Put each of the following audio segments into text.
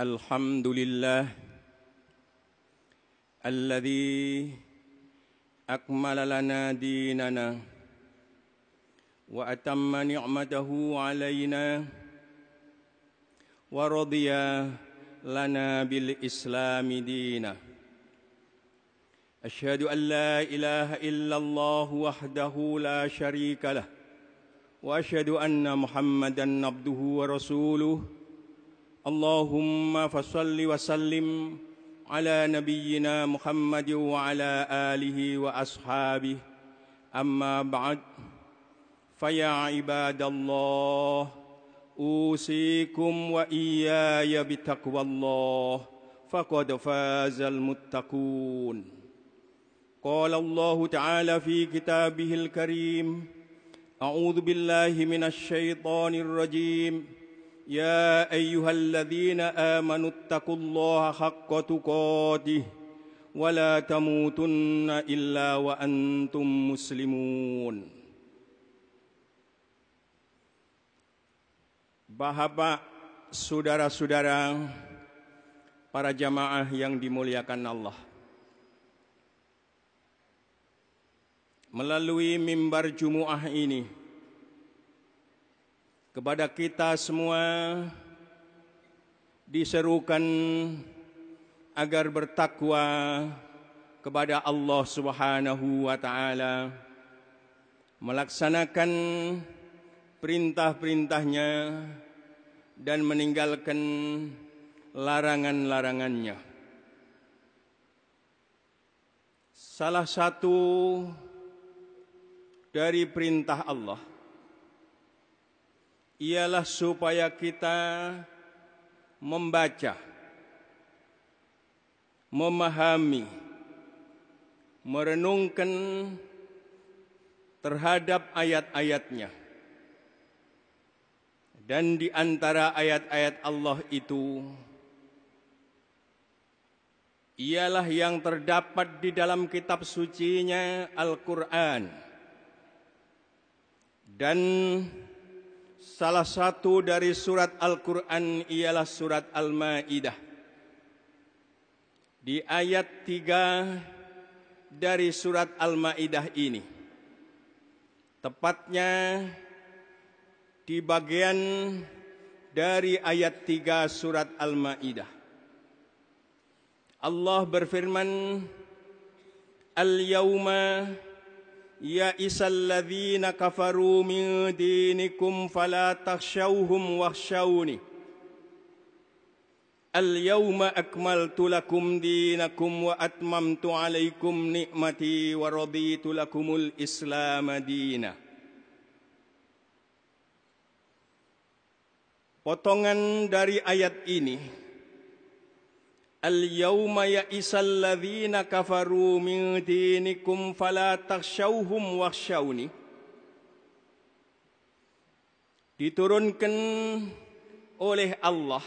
الحمد لله الذي أكمل لنا ديننا وأتم نعمته علينا ورضي لنا بالإسلام دينا. أشهد أن لا إله إلا الله وحده لا شريك له وأشهد أن محمدا عبده ورسوله اللهم فصل وسلم على نبينا محمد وعلى آله وأصحابه. أما بعد فيا عباد الله أوصيكم وإياي بتقوى الله فقد فاز المتقون. قال الله تعالى في كتابه الكريم أعوذ بالله من الشيطان الرجيم. يا أيها الذين آمنوا اتقوا الله حق تقاته ولا تموتن إلا وأنتم مسلمون Bahagia saudara-saudara para jamaah yang dimuliakan Allah. Melalui mimbar Jumuah ini kepada kita semua diserukan agar bertakwa kepada Allah Subhanahu wa taala melaksanakan perintah-perintahnya dan meninggalkan larangan-larangannya. Salah satu dari perintah Allah ialah supaya kita membaca, memahami, merenungkan terhadap ayat-ayatnya. Dan di antara ayat-ayat Allah itu ialah yang terdapat di dalam kitab sucinya Al-Quran. Dan salah satu dari surat Al-Quran ialah surat Al-Ma'idah. Di ayat tiga dari surat Al-Ma'idah ini. Tepatnya di bagian dari ayat 3 surat Al-Maidah. Allah berfirman, "Al-yauma kafaru min dinikum fala takhshawhum wakhshawni." Al-yawma akmaltu lakum dinakum wa atmamtu alaikum ni'mati wa raditu lakumul islam dinah. Potongan dari ayat ini Al-yawma ya'isal ladhina kafaru min dinikum fala takhshawhum wakhshawni Diturunkan oleh Allah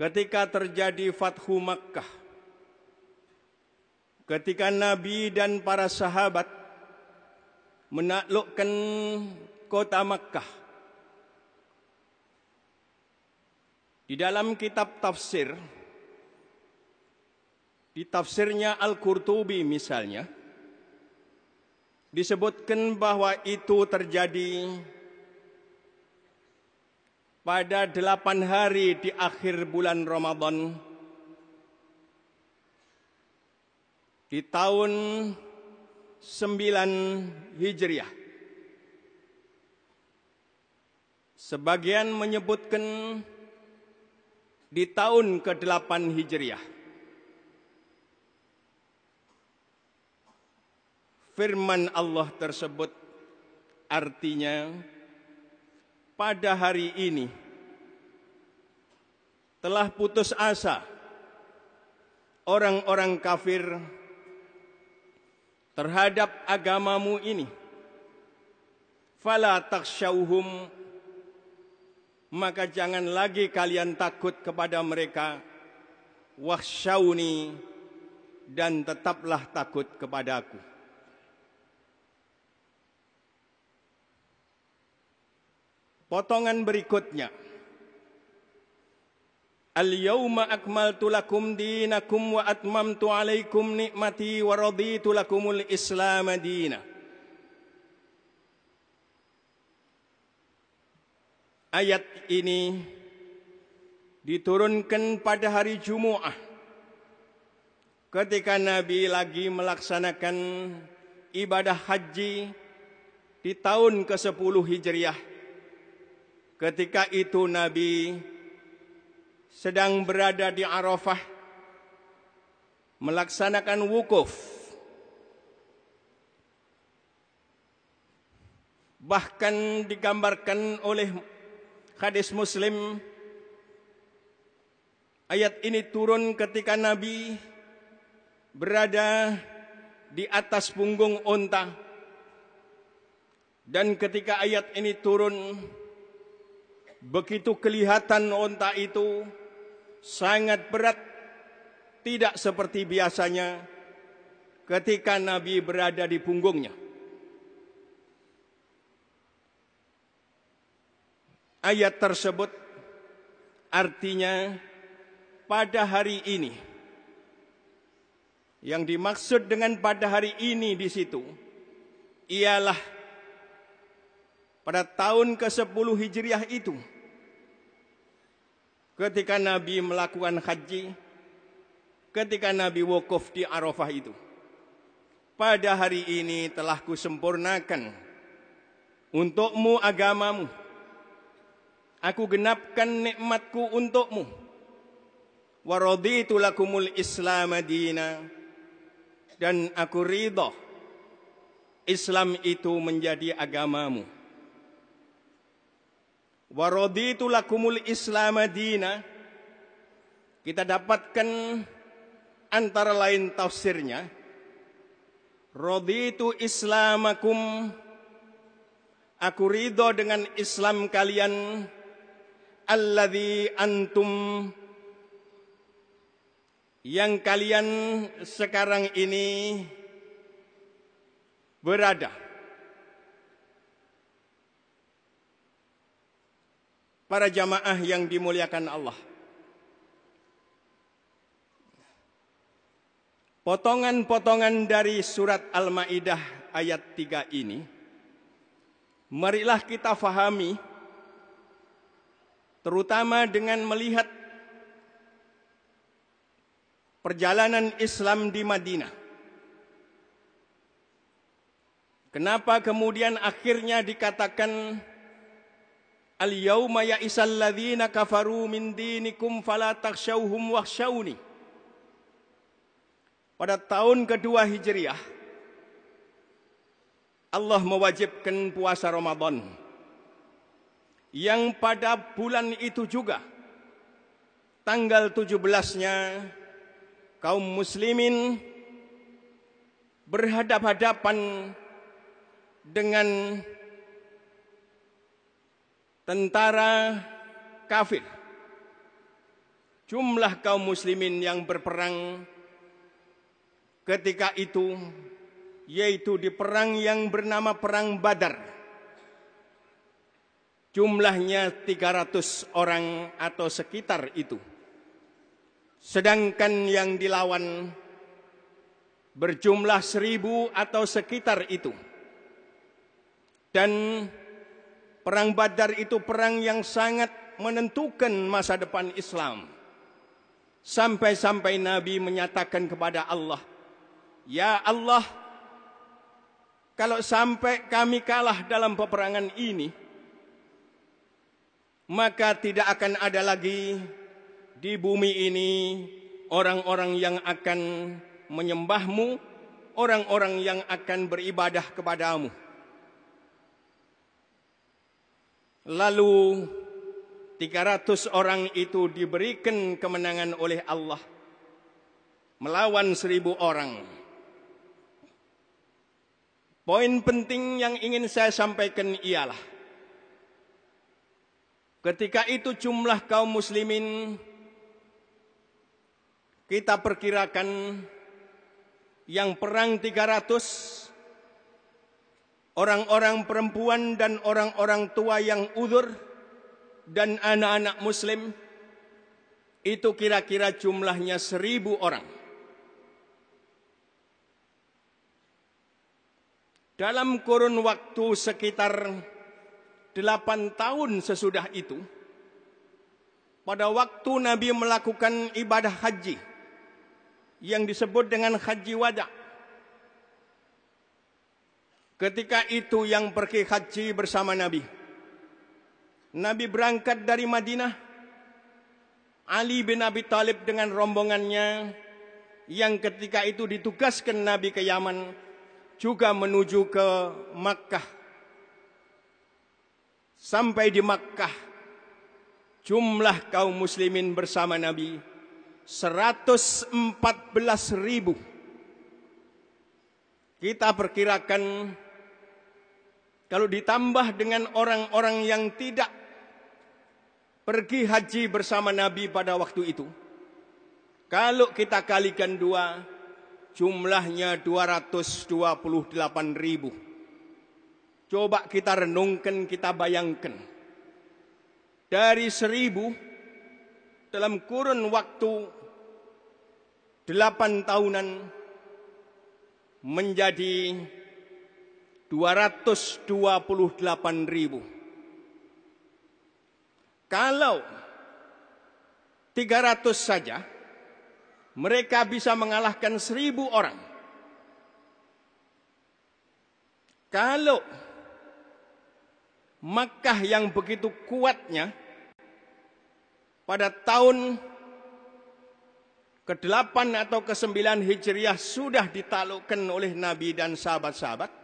ketika terjadi Fathu Makkah ketika Nabi dan para sahabat menaklukkan kota Makkah Di dalam kitab tafsir, di tafsirnya Al-Qurtubi misalnya, disebutkan bahwa itu terjadi pada delapan hari di akhir bulan Ramadan di tahun sembilan Hijriah. Sebagian menyebutkan di tahun ke-8 Hijriah. Firman Allah tersebut artinya pada hari ini telah putus asa orang-orang kafir terhadap agamamu ini. Fala takshawhum maka jangan lagi kalian takut kepada mereka. Wahsyauni dan tetaplah takut kepadaku potongan berikutnya. Al-yawma akmaltu lakum dinakum wa atmamtu alaikum nikmati wa raditu lakumul Islam dina. Ayat ini diturunkan pada hari Jumaat ketika Nabi lagi melaksanakan ibadah haji di tahun ke-10 Hijriah. Ketika itu Nabi sedang berada di Arafah melaksanakan wukuf. Bahkan digambarkan oleh hadis Muslim ayat ini turun ketika Nabi berada di atas punggung unta dan ketika ayat ini turun begitu kelihatan unta itu sangat berat tidak seperti biasanya ketika Nabi berada di punggungnya. Ayat tersebut artinya pada hari ini. Yang dimaksud dengan pada hari ini di situ ialah pada tahun ke-10 Hijriah itu ketika Nabi melakukan haji, ketika Nabi wukuf di Arafah itu. Pada hari ini telah kusempurnakan untukmu agamamu. Aku genapkan nikmatku untukmu. Wa raditu lakumul Islam madina dan aku ridha Islam itu menjadi agamamu. Wa raditu lakumul islam dina. Kita dapatkan antara lain tafsirnya. Raditu islamakum. Aku ridho dengan islam kalian alladhi antum yang kalian sekarang ini berada para jamaah yang dimuliakan Allah. Potongan-potongan dari surat Al-Maidah ayat 3 ini marilah kita fahami terutama dengan melihat perjalanan Islam di Madinah. Kenapa kemudian akhirnya dikatakan Al-yawma ya'isal ladhina kafaru min dinikum fala takshawhum wakhshawni. Pada tahun kedua Hijriah, Allah mewajibkan puasa Ramadan. Yang pada bulan itu juga, tanggal 17-nya, kaum muslimin berhadap-hadapan dengan tentara kafir. Jumlah kaum muslimin yang berperang ketika itu yaitu di perang yang bernama perang Badar. Jumlahnya 300 orang atau sekitar itu. Sedangkan yang dilawan berjumlah seribu atau sekitar itu. Dan Perang Badar itu perang yang sangat menentukan masa depan Islam. Sampai-sampai Nabi menyatakan kepada Allah, Ya Allah, kalau sampai kami kalah dalam peperangan ini, maka tidak akan ada lagi di bumi ini orang-orang yang akan menyembahmu, orang-orang yang akan beribadah kepadamu. Lalu 300 orang itu diberikan kemenangan oleh Allah melawan seribu orang. Poin penting yang ingin saya sampaikan ialah ketika itu jumlah kaum muslimin kita perkirakan yang perang 300 orang-orang perempuan dan orang-orang tua yang uzur dan anak-anak muslim itu kira-kira jumlahnya seribu orang. Dalam kurun waktu sekitar delapan tahun sesudah itu, pada waktu Nabi melakukan ibadah haji yang disebut dengan haji wada. Ketika itu yang pergi haji bersama Nabi. Nabi berangkat dari Madinah. Ali bin Abi Talib dengan rombongannya yang ketika itu ditugaskan Nabi ke Yaman juga menuju ke Makkah. Sampai di Makkah, jumlah kaum muslimin bersama Nabi 114 ribu. Kita perkirakan kalau ditambah dengan orang-orang yang tidak pergi haji bersama Nabi pada waktu itu. Kalau kita kalikan dua, jumlahnya 228 ribu. Coba kita renungkan, kita bayangkan. Dari seribu, dalam kurun waktu delapan tahunan, menjadi 228 ribu. Kalau 300 saja, mereka bisa mengalahkan seribu orang. Kalau Makkah yang begitu kuatnya pada tahun ke-8 atau ke-9 Hijriah sudah ditaklukkan oleh Nabi dan sahabat-sahabat.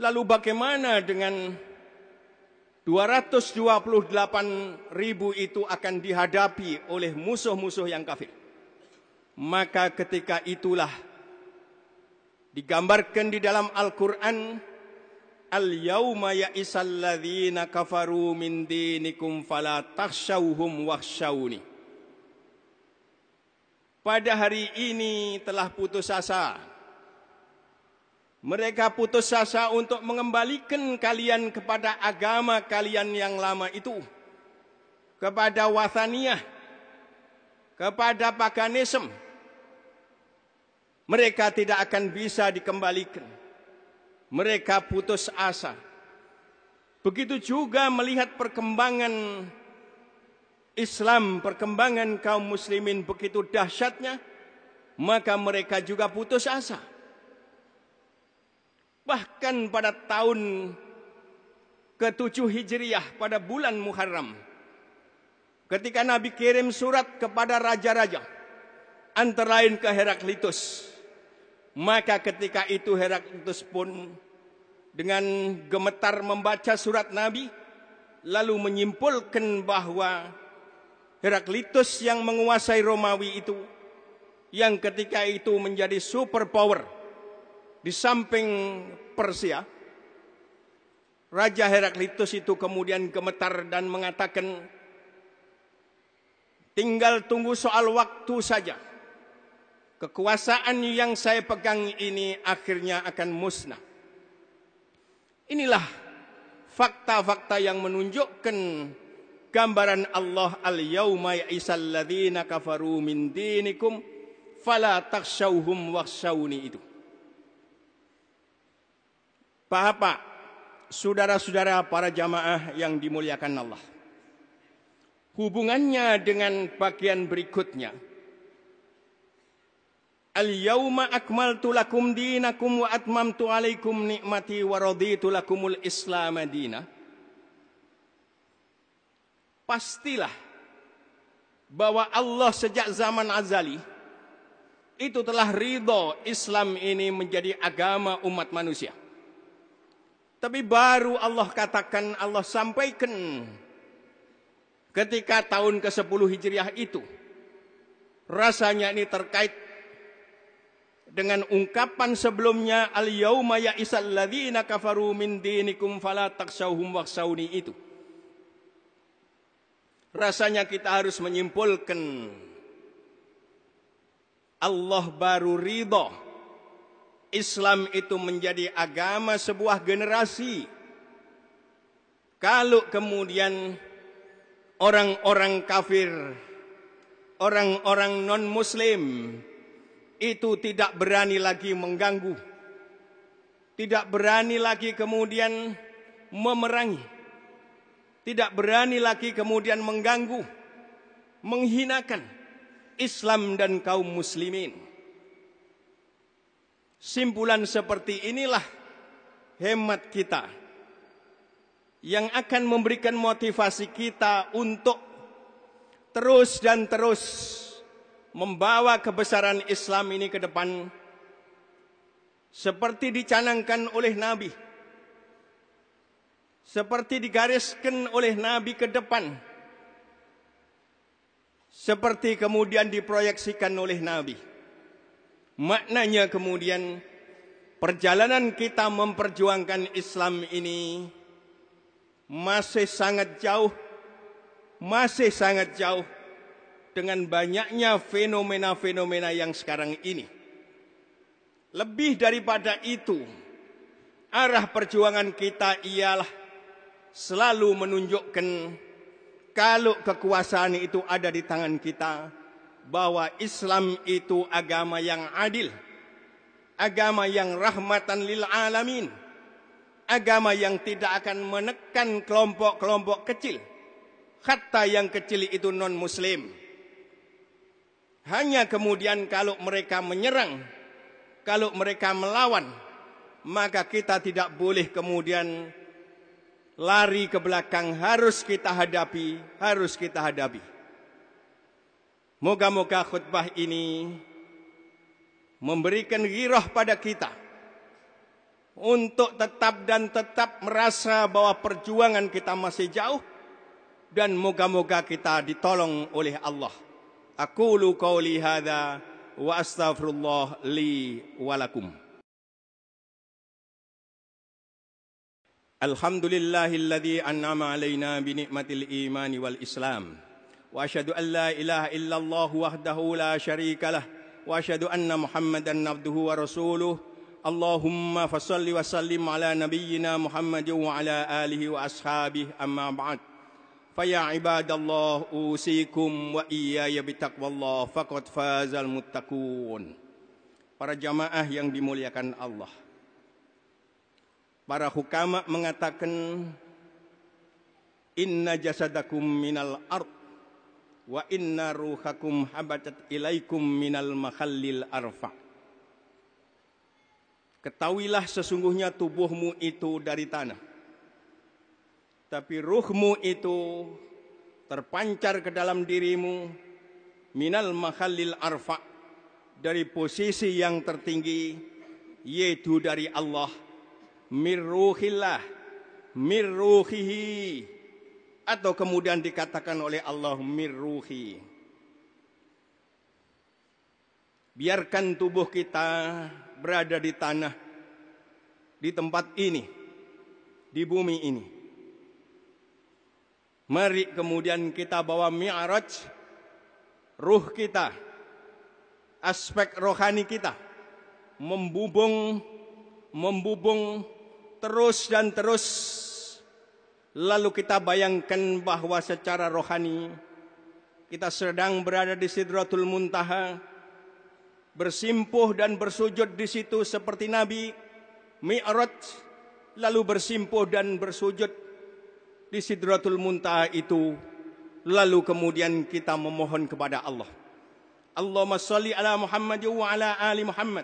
Lalu bagaimana dengan 228 ribu itu akan dihadapi oleh musuh-musuh yang kafir? maka ketika itulah digambarkan di dalam Al-Quran Al-yawma ya'isal ladhina kafaru min dinikum fala takhshawhum wakhshawni. Pada hari ini telah putus asa. Mereka putus asa untuk mengembalikan kalian kepada agama kalian yang lama itu. Kepada wathaniyah. Kepada paganisme mereka tidak akan bisa dikembalikan. Mereka putus asa. Begitu juga melihat perkembangan Islam, perkembangan kaum muslimin begitu dahsyatnya, maka mereka juga putus asa. Bahkan pada tahun ke-7 Hijriah pada bulan Muharram, ketika Nabi kirim surat kepada raja-raja, antara lain ke Heraklitus, maka ketika itu Heraklitus pun dengan gemetar membaca surat Nabi lalu menyimpulkan bahawa Heraklitus yang menguasai Romawi itu yang ketika itu menjadi superpower di samping Persia Raja Heraklitus itu kemudian gemetar dan mengatakan tinggal tunggu soal waktu saja kekuasaan yang saya pegang ini akhirnya akan musnah. Inilah fakta-fakta yang menunjukkan gambaran Allah al-yawma ya'isal ladhina kafaru min dinikum fala takshawhum wakshawni itu. Bapak, saudara-saudara para jamaah yang dimuliakan Allah. Hubungannya dengan bagian berikutnya, Al-yawma akmaltu lakum dinakum wa atmamtu alaikum ni'mati wa raditu lakumul islam dina. Pastilah bahwa Allah sejak zaman azali itu telah ridho Islam ini menjadi agama umat manusia. Tapi baru Allah katakan, Allah sampaikan ketika tahun ke-10 Hijriah itu. Rasanya ini terkait dengan ungkapan sebelumnya al yauma ya isal ladzina kafaru min dinikum fala taksauhum waksawni itu. Rasanya kita harus menyimpulkan Allah baru ridha. Islam itu menjadi agama sebuah generasi. Kalau kemudian orang-orang kafir orang-orang non-muslim itu tidak berani lagi mengganggu. Tidak berani lagi kemudian memerangi. Tidak berani lagi kemudian mengganggu, menghinakan Islam dan kaum muslimin. Simpulan seperti inilah hemat kita yang akan memberikan motivasi kita untuk terus dan terus membawa kebesaran Islam ini ke depan seperti dicanangkan oleh Nabi seperti digariskan oleh Nabi ke depan seperti kemudian diproyeksikan oleh Nabi. Maknanya kemudian perjalanan kita memperjuangkan Islam ini masih sangat jauh masih sangat jauh dengan banyaknya fenomena-fenomena yang sekarang ini. Lebih daripada itu arah perjuangan kita ialah selalu menunjukkan kalau kekuasaan itu ada di tangan kita bahwa Islam itu agama yang adil agama yang rahmatan lil alamin agama yang tidak akan menekan kelompok-kelompok kecil hatta yang kecil itu non muslim hanya kemudian kalau mereka menyerang kalau mereka melawan maka kita tidak boleh kemudian lari ke belakang. Harus kita hadapi harus kita hadapi. Moga-moga khutbah ini memberikan girah pada kita untuk tetap dan tetap merasa bahwa perjuangan kita masih jauh dan moga-moga kita ditolong oleh Allah Aqulu qawli hadha wa astaghfirullah li walakum. Alhamdulillahilladzi an'ama alaina bi ni'matil imani wal islam. Wa asyhadu an la ilaha illallah wahdahu la syarika lah. Wa asyhadu anna muhammadan abduhu wa rasuluh. Allahumma fassalli wa sallim ala nabiyyina muhammadin wa ala alihi wa ashabihi amma ba'd. فيا عباد الله أوصيكم وإياي بتقوى الله فقد فاز المتقون para jamaah yang dimuliakan Allah para hukama mengatakan inna jasadakum minal ard wa inna ruhakum habatat ilaikum minal makhallil arfa ketahuilah sesungguhnya tubuhmu itu dari tanah tapi ruhmu itu terpancar ke dalam dirimu minal makhallil arfa dari posisi yang tertinggi yaitu dari Allah. Mirruhillah mirruhihi atau kemudian dikatakan oleh Allah mirruhi biarkan tubuh kita berada di tanah di tempat ini di bumi ini mari kemudian kita bawa mi'raj ruh kita aspek rohani kita membubung membubung terus dan terus. Lalu kita bayangkan bahawa secara rohani kita sedang berada di Sidratul Muntaha bersimpuh dan bersujud di situ seperti Nabi Mi'raj lalu bersimpuh dan bersujud di Sidratul Muntaha itu lalu kemudian kita memohon kepada Allah. Allahumma salli ala Muhammad wa ala ali Muhammad.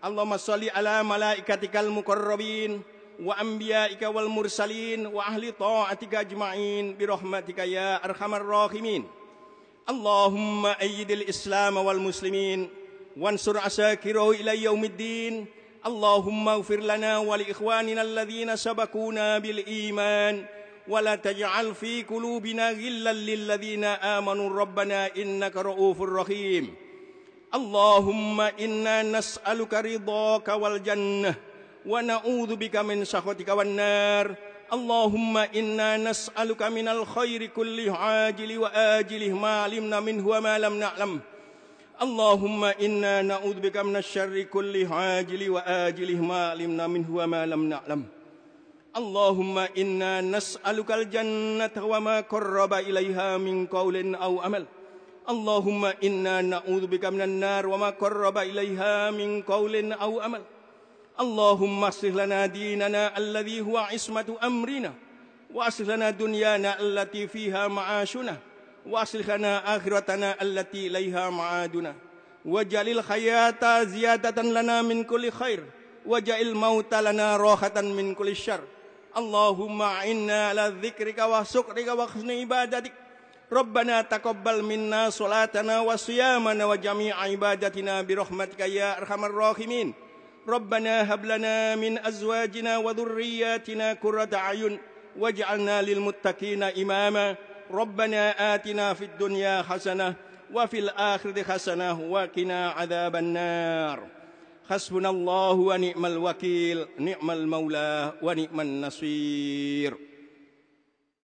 Allahumma salli ala malaikatikal mukarrabin wa anbiya'ika wal mursalin wa ahli ta'atika ajma'in bi rahmatika ya arhamar rahimin. Allahumma ayyidil islam wal muslimin wansur asakirahu ila yaumiddin Allahumma ufir lana wal ikhwanina alladhina sabakuna bil iman. ولا تجعل في قلوبنا غلا للذين آمنوا. ربنا إنك رؤوف رحيم. اللهم إنا نسألك رضاك والجنة ونعوذ بك من سخطك والنار. اللهم إنا نسألك من الخير كل عاجل وآجله ما علمنا منه وما لم نعلم. اللهم إنا نعوذ بك من الشر كل عاجل وآجله ما علمنا منه وما لم نعلم. اللهم إنا نسألك الجنة وما قرب إليها من قول أو عمل اللهم إنا نعوذ بك من النار وما قرب إليها من قول أو أمل. اللهم اصلح لنا ديننا الذي هو عصمة أمرنا وأصلح لنا دنيانا التي فيها معاشنا وأصلح لنا آخرتنا التي إليها معادنا. واجعل الحياة زيادة لنا من كل خير واجعل الموت لنا راحة من كل شر. اللهم أعنا على ذكرك وشكرك وحسن عبادتك ربنا تقبل منا صلاتنا وصيامنا وجميع عبادتنا برحمتك يا أرحم الراحمين ربنا هب لنا من أزواجنا وذرياتنا قرة أعين واجعلنا للمتقين إماما ربنا آتنا في الدنيا حسنة وفي الآخرة حسنة وقنا عذاب النار حسبنا الله ونعم الوكيل نعم المولى ونعم النصير.